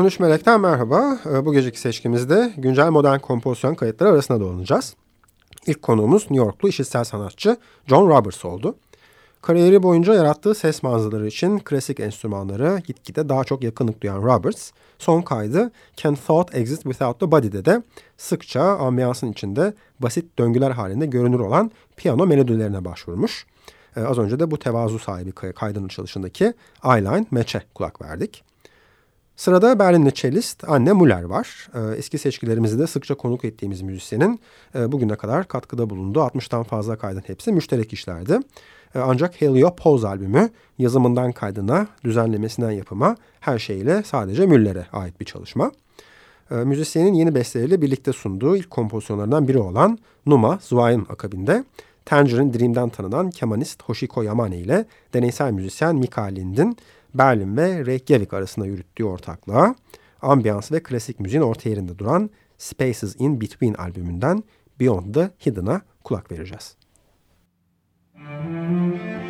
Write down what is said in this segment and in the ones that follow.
13 Melek'ten merhaba. Ee, bu geceki seçkimizde güncel modern kompozisyon kayıtları arasında dolanacağız. İlk konuğumuz New Yorklu işitsel sanatçı John Roberts oldu. Kariyeri boyunca yarattığı ses manzaraları için klasik enstrümanları gitgide daha çok yakınlık duyan Roberts, son kaydı Can Thought Exist Without the Body'de de sıkça ambiyansın içinde basit döngüler halinde görünür olan piyano melodilerine başvurmuş. Ee, az önce de bu tevazu sahibi kaydının çalışındaki Eyeline Match'e kulak verdik. Sırada Berlinli cellist Anne Muller var. Ee, eski seçkilerimizde de sıkça konuk ettiğimiz müzisyenin e, bugüne kadar katkıda bulunduğu 60'tan fazla kaydın hepsi müşterek işlerdi. E, ancak Helio Pose albümü yazımından kaydına, düzenlemesinden yapıma her şeyle sadece Müller'e ait bir çalışma. E, müzisyenin yeni besteleriyle birlikte sunduğu ilk kompozisyonlarından biri olan Numa Zwein akabinde Tangerine Dream'den tanınan kemanist Hoshiko Yamane ile deneysel müzisyen Mika Lind'in Berlin ve Reykjavik arasında yürüttüğü ortaklığa ambiyans ve klasik müziğin orta yerinde duran Spaces in Between albümünden Beyond the Hidden'a kulak vereceğiz. Müzik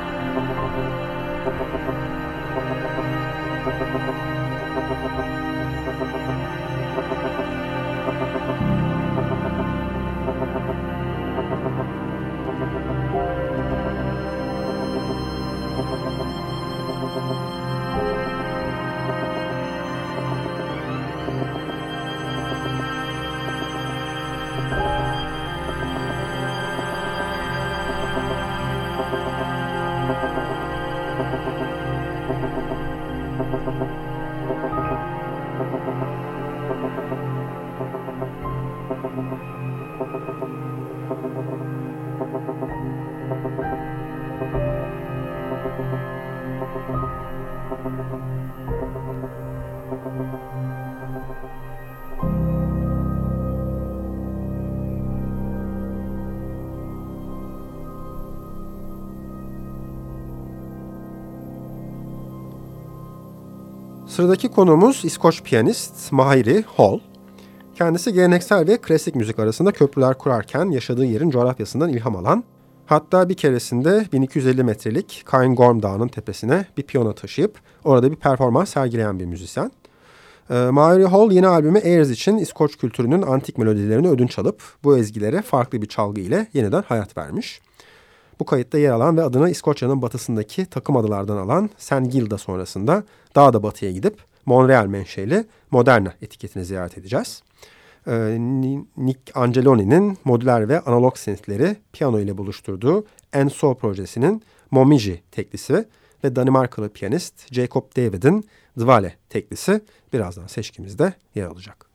Thank you. Sıradaki konumuz İskoç piyanist Mahiri Hall. Kendisi geleneksel ve klasik müzik arasında köprüler kurarken yaşadığı yerin coğrafyasından ilham alan, hatta bir keresinde 1250 metrelik Cairngorm Dağı'nın tepesine bir piyano taşıyıp orada bir performans sergileyen bir müzisyen. E, Mahiri Hall yeni albümü Airs için İskoç kültürünün antik melodilerini ödünç alıp bu ezgilere farklı bir çalgı ile yeniden hayat vermiş. Bu kayıtta yer alan ve adını İskoçya'nın batısındaki takım adalardan alan St. Gilda sonrasında daha da batıya gidip Montreal menşeli Moderna etiketini ziyaret edeceğiz. Ee, Nick Angeloni'nin modüler ve analog synthleri piyano ile buluşturduğu Enso projesinin Momiji teklisi ve Danimarkalı piyanist Jacob David'in Dvale teklisi birazdan seçkimizde yer alacak.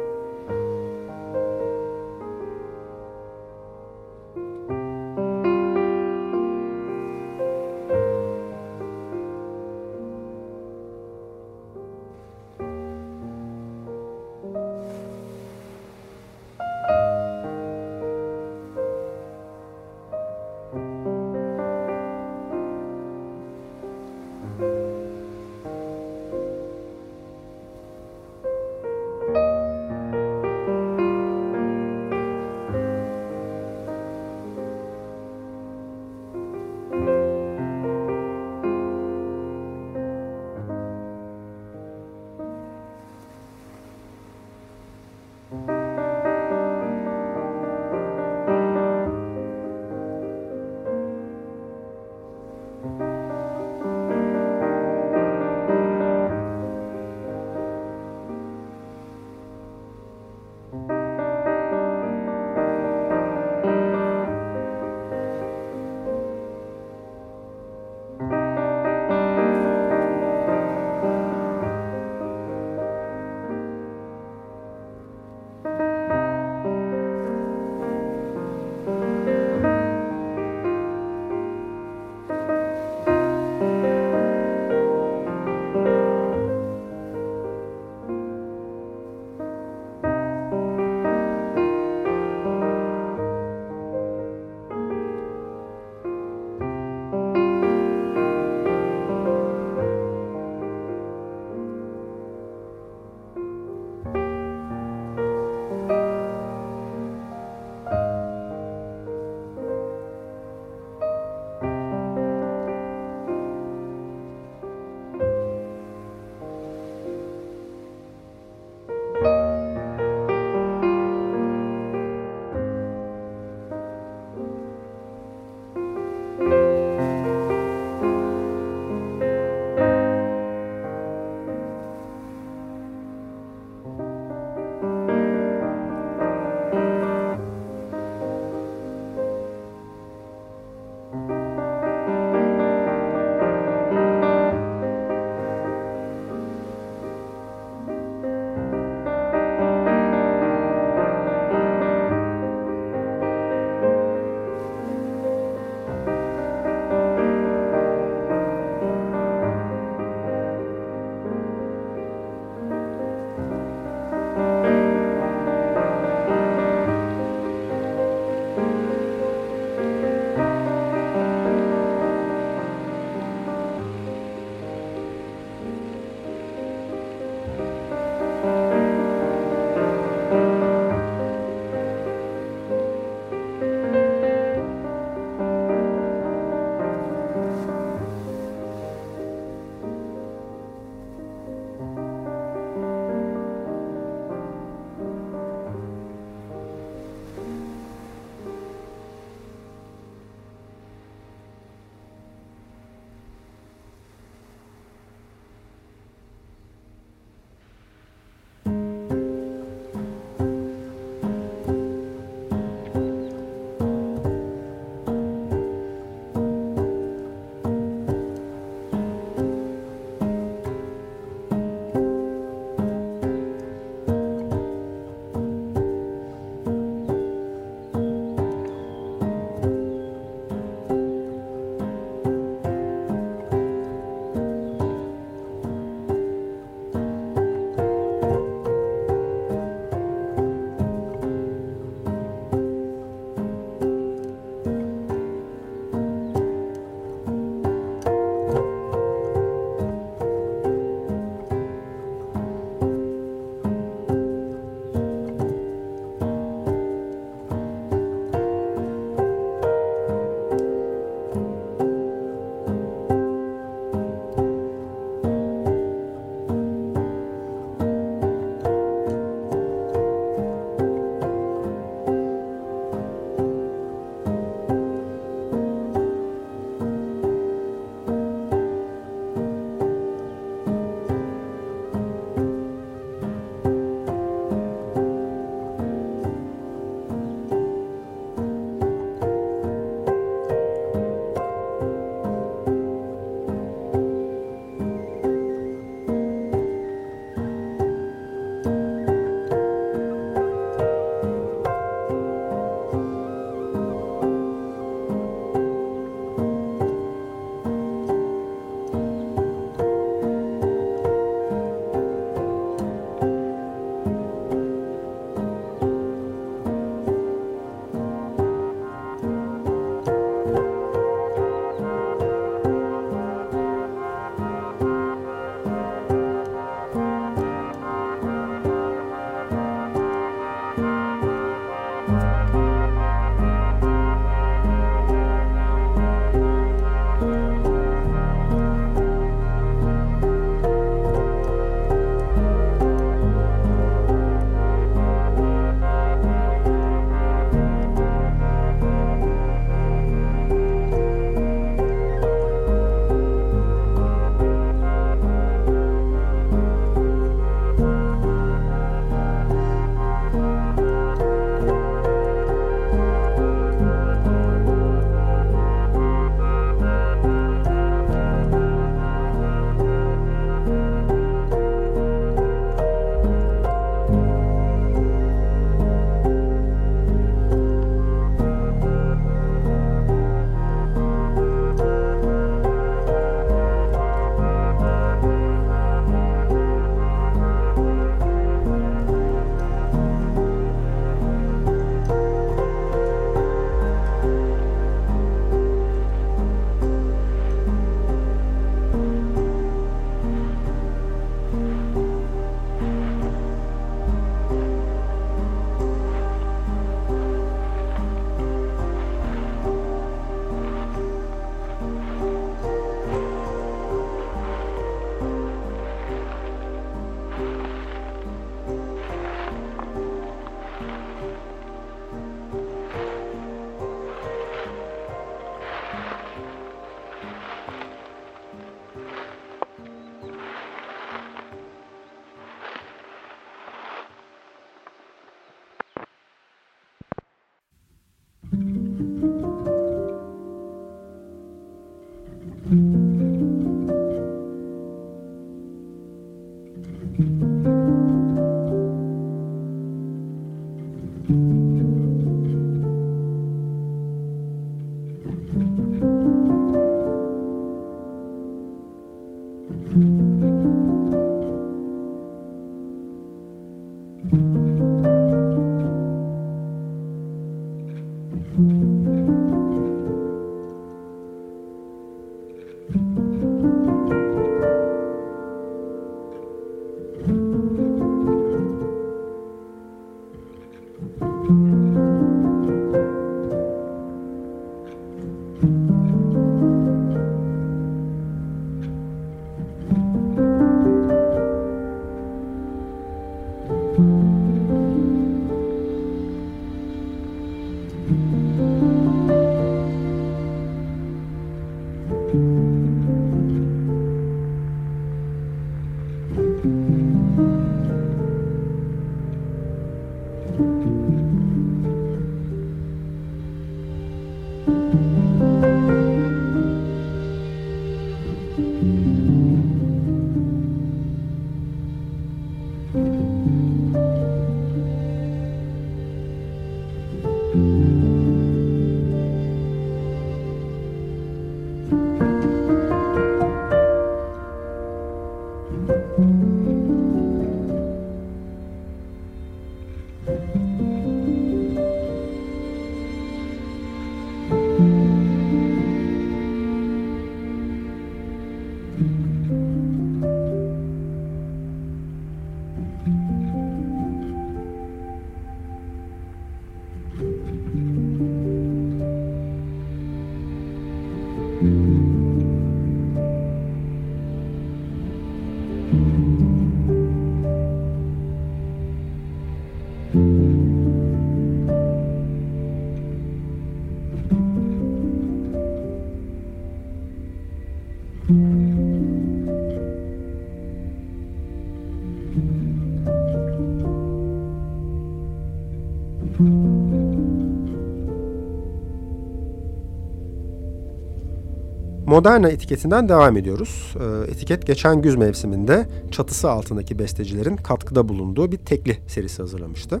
Moderna etiketinden devam ediyoruz. Ee, etiket geçen güz mevsiminde çatısı altındaki bestecilerin katkıda bulunduğu bir tekli serisi hazırlamıştı.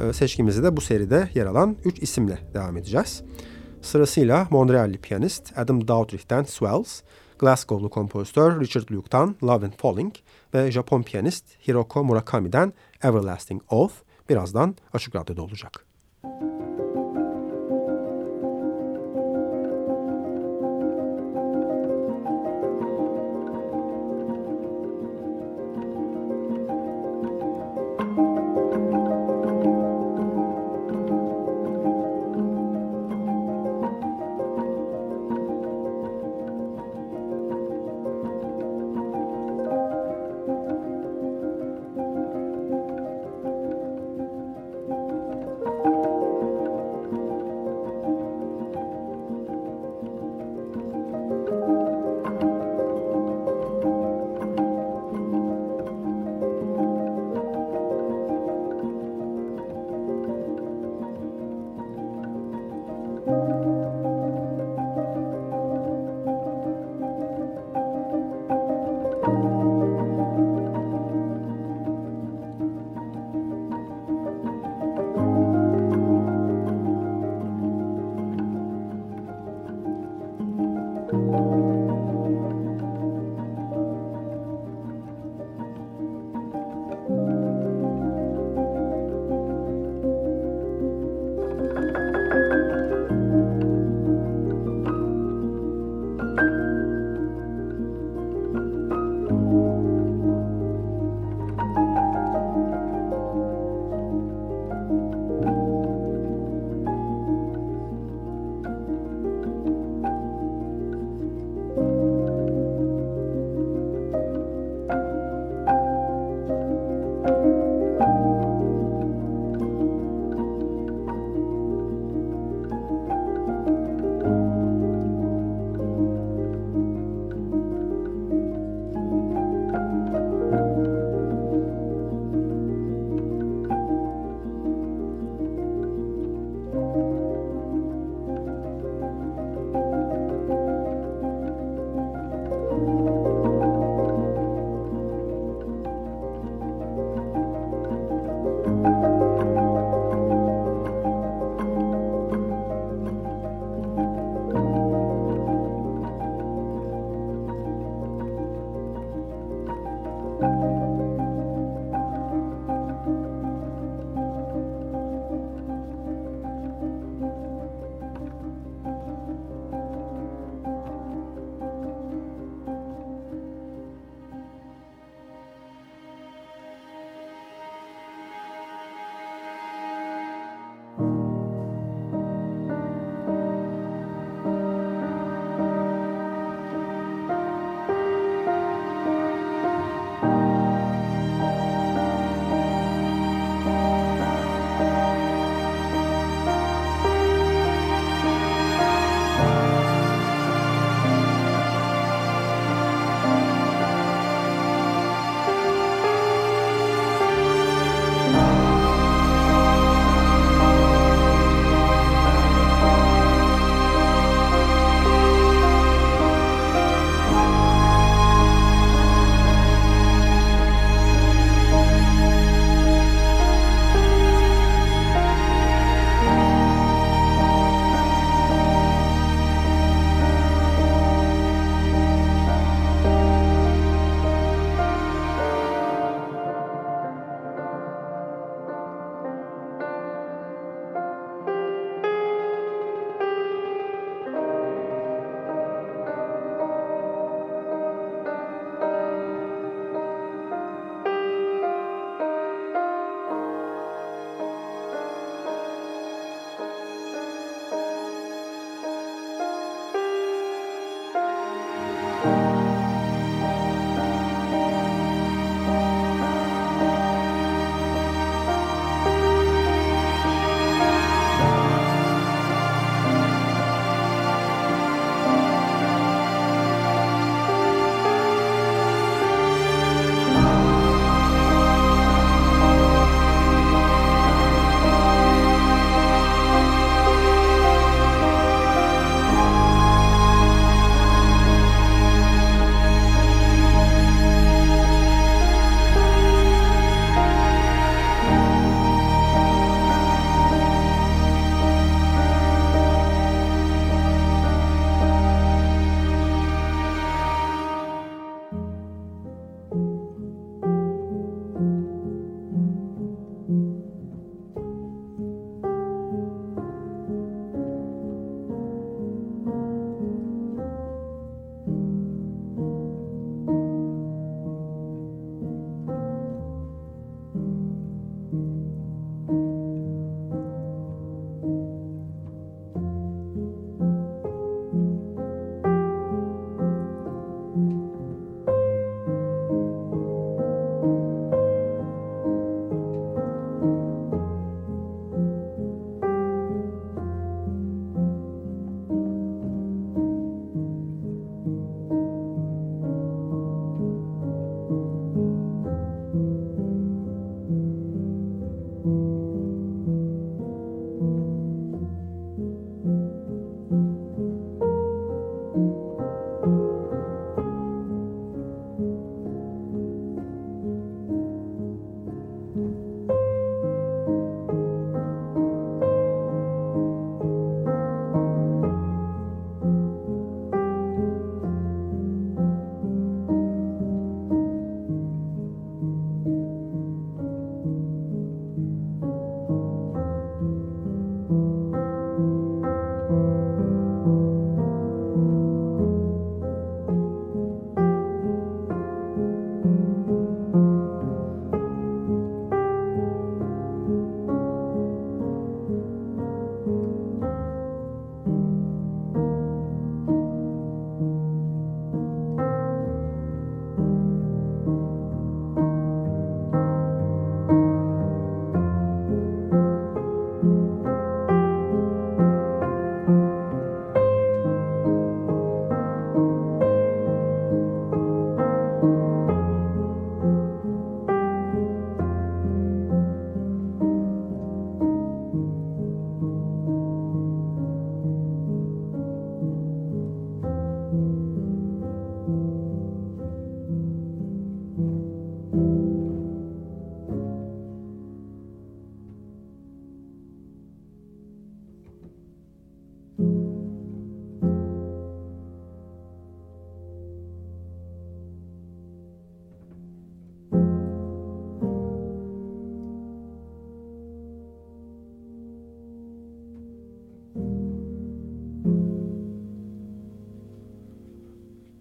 Ee, seçkimizi de bu seride yer alan 3 isimle devam edeceğiz. Sırasıyla Montreal'li piyanist Adam Daughtry'den Swells, Glasgow'lu kompozitör Richard Luke'tan Love and Falling ve Japon piyanist Hiroko Murakami'den Everlasting Oath birazdan Açık Radyo'da olacak.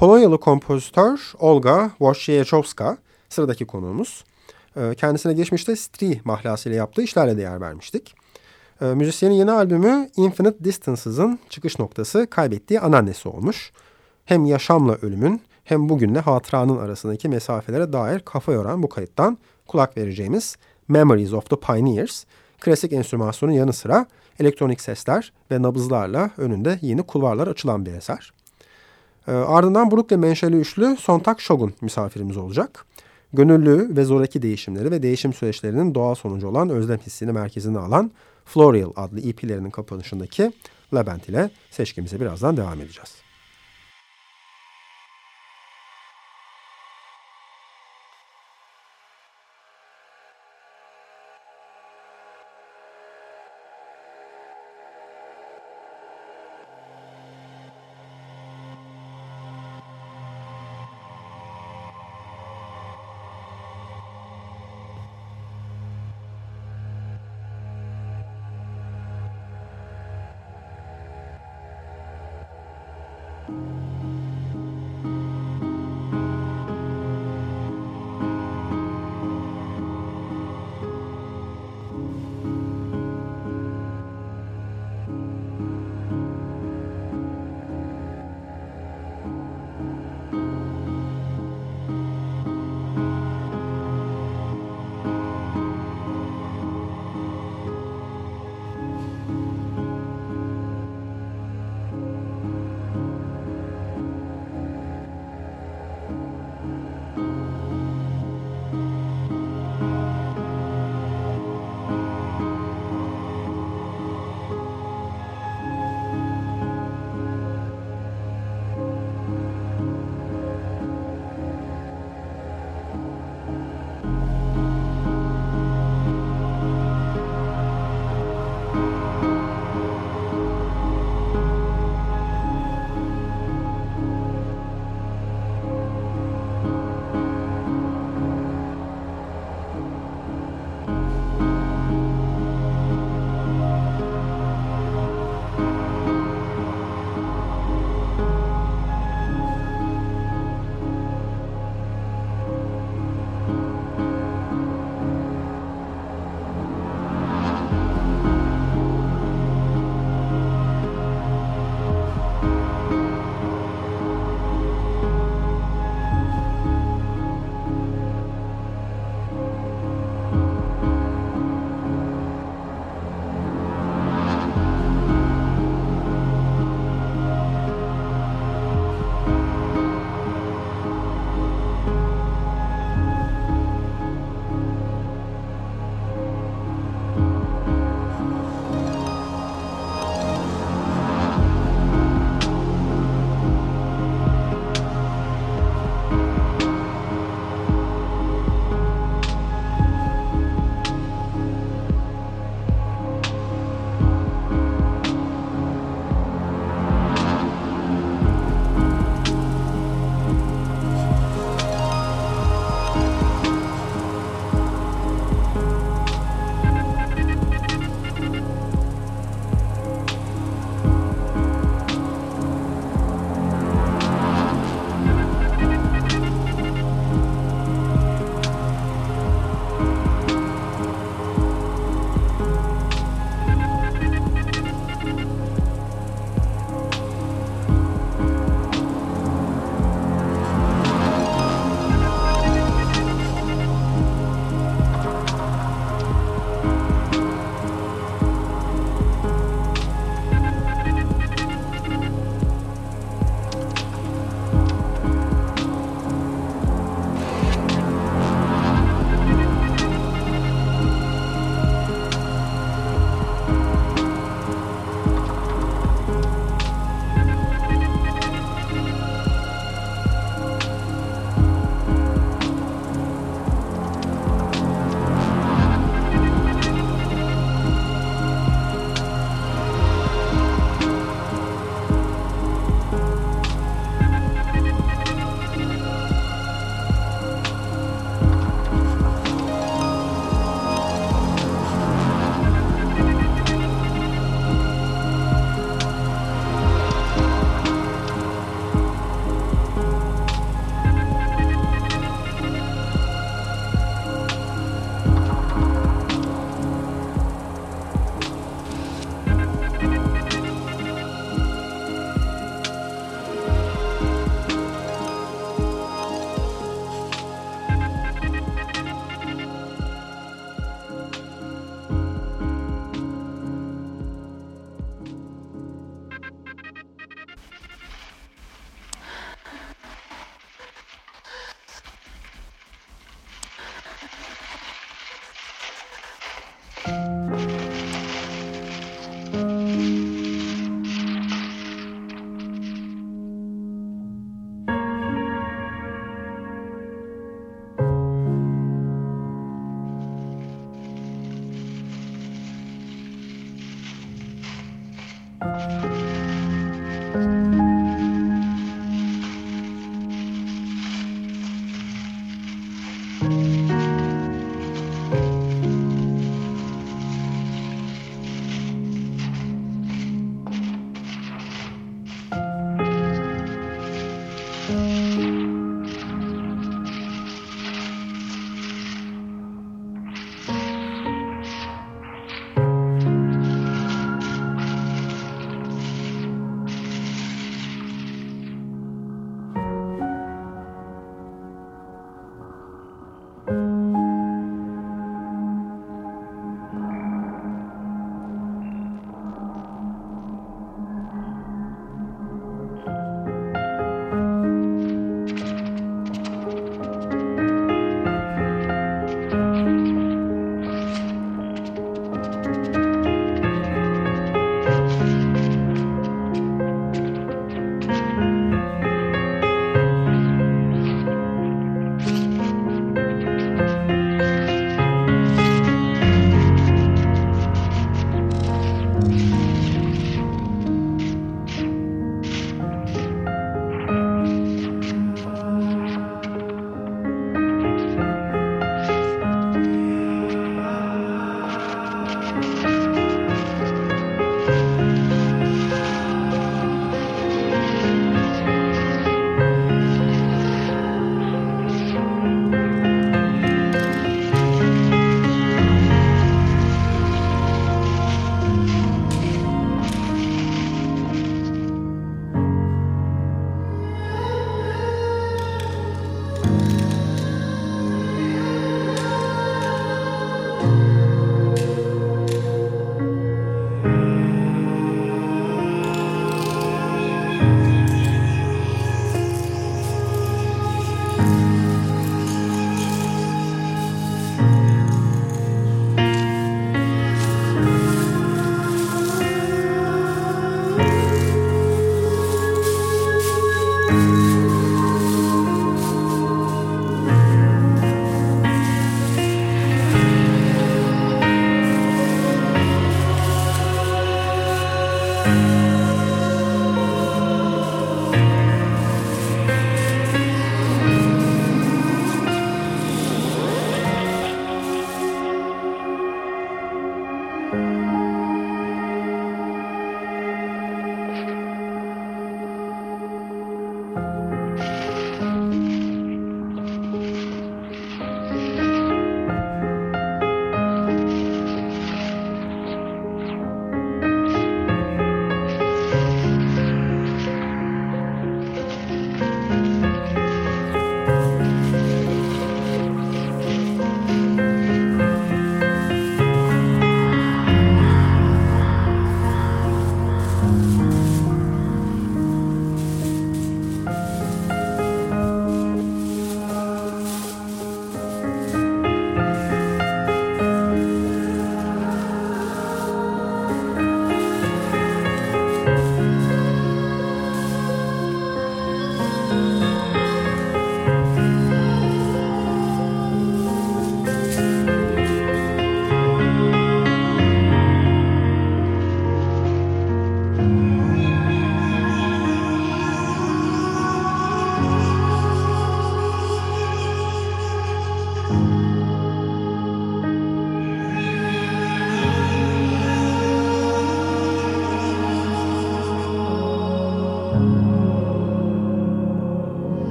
Polonyalı kompozitör Olga Wojciechowska sıradaki konuğumuz. Ee, kendisine geçmişte Stri mahlasıyla yaptığı işlerle de yer vermiştik. Ee, müzisyenin yeni albümü Infinite Distances'ın çıkış noktası kaybettiği anneannesi olmuş. Hem yaşamla ölümün hem bugünle hatıranın arasındaki mesafelere dair kafa yoran bu kayıttan kulak vereceğimiz Memories of the Pioneers, klasik enstrümasyonun yanı sıra elektronik sesler ve nabızlarla önünde yeni kulvarlar açılan bir eser. E, ardından Brooklyn menşeli üçlü Sontak Shogun misafirimiz olacak. Gönüllü ve zoraki değişimleri ve değişim süreçlerinin doğal sonucu olan özlem hissini merkezine alan Florial adlı EP'lerinin kapanışındaki Labent ile seçkimize birazdan devam edeceğiz. うん。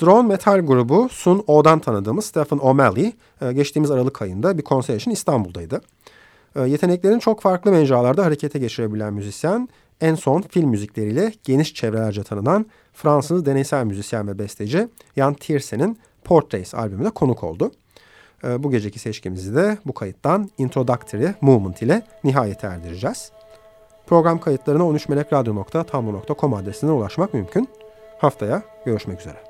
Drone metal grubu Sun O'dan tanıdığımız Stephen O'Malley e, geçtiğimiz Aralık ayında bir konser için İstanbul'daydı. E, yeteneklerini çok farklı mecralarda harekete geçirebilen müzisyen en son film müzikleriyle geniş çevrelerce tanınan Fransız deneysel müzisyen ve besteci Jan Tiersen'in Portraits albümüne konuk oldu. E, bu geceki seçkimizi de bu kayıttan Introductory Movement ile nihayete erdireceğiz. Program kayıtlarına 13melekradyo.tumblr.com adresinden ulaşmak mümkün. Haftaya görüşmek üzere.